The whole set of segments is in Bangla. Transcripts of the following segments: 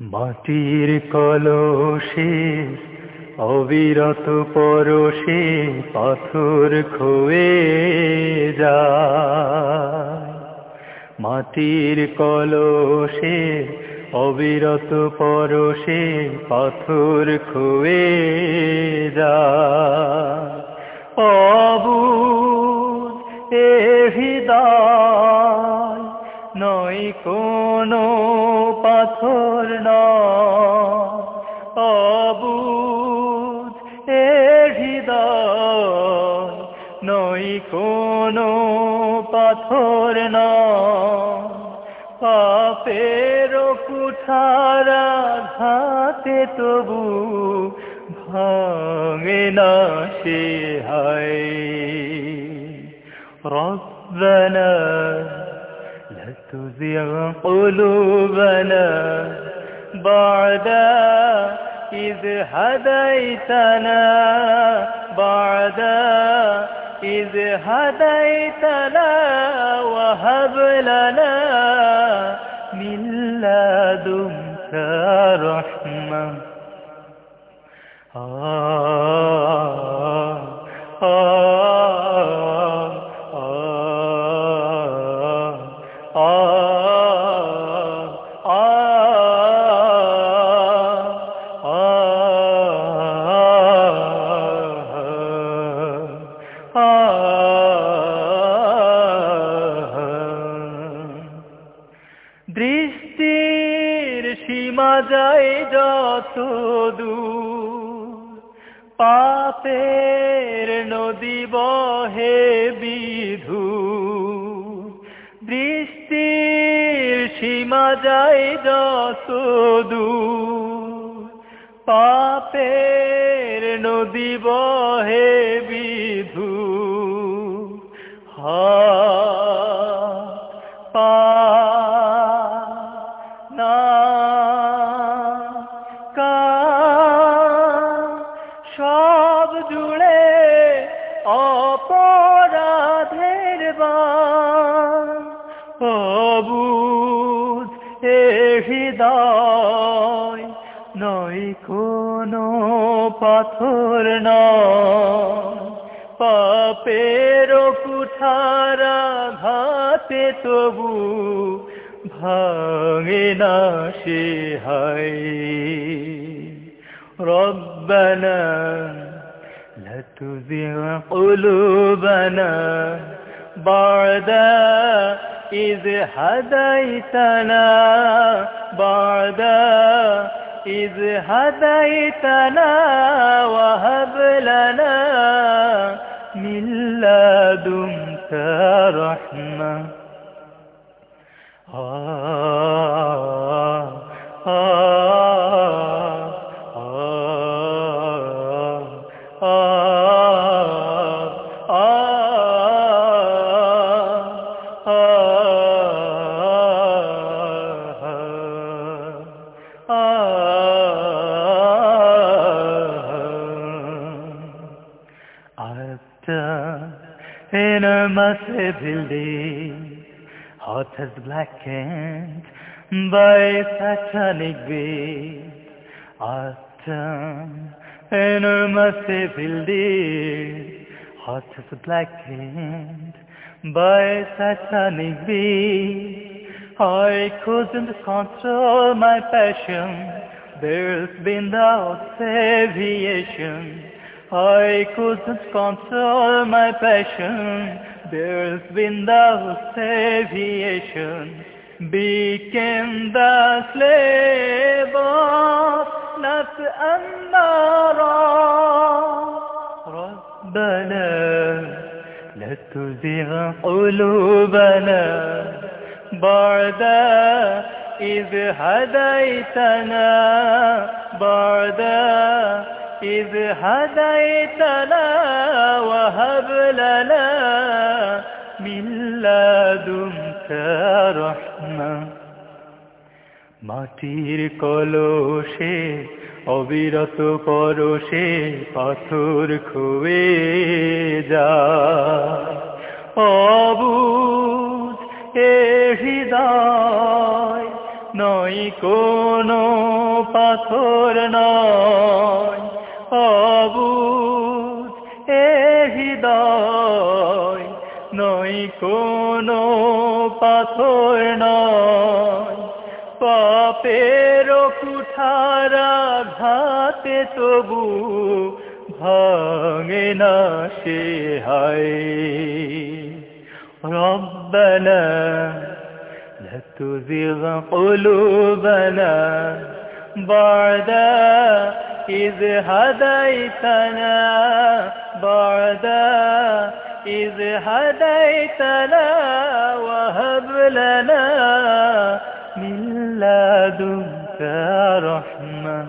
মাটির কলসে, অবিরত পরশে পাথর খোয়ে যায়। মাটির কলসে, অবিরত পরশে পাথর খোয়ে যায়। অবুধ এ হৃদয়, নয় কোনো পাথর নয় অবুধ এ হৃদয় নয় কোনো পাথর নয় পাপের কুঠারা ঘাতে তবু ভাঙে না সে হায় ربنا لا تزغ قلوبنا بعد إذ هديتنا بعد إذ هديتنا وهب لنا من لدنك رحمة. آه آه. যায় যত পাপের নদী বহে বিধু দৃষ্টির সীমা যায় যত পাপের নদী বহে বিধু হা হৃদয় নয় কোনো পাথর নয় পাপের কুঠারা ঘাতে তবু ভাঙে না সে হায় ربنا لا تزغ قلوبنا بعد إذ هديتنا بعد إذ هديتنا وهب لنا من لدنك رحمة. آه آه. Massive building, heart has blackened by satanic beat. Autumn, enormous building, heart is blackened by satanic beat. I couldn't control my passion, there's been no deviation. I couldn't control my passion, there's been no deviation. Became the slave of نفس النار ربنا لا تزغ قلوبنا بعد إذ هديتنا بعد إذ هديتنا وهب لنا من لدنك رحمة মাটির কলসে অবিরত পরশে পাথর খুয়ে যায় অবুধ এ হৃদয় নয় কোনো পাথর নয় নয় কোনো পাথর নয় পাপের কুঠারা ঘাতে তবু ভাঙে না সে হায় ربنا لا تزغ قلوبنا بعد إذ هديتنا بعد إذ هديتنا وهب لنا من لدنك رحمة.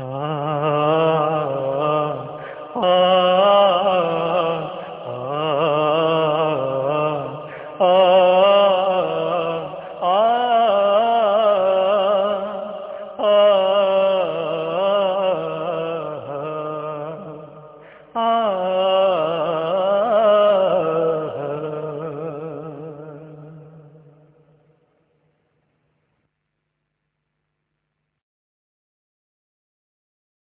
آه آه.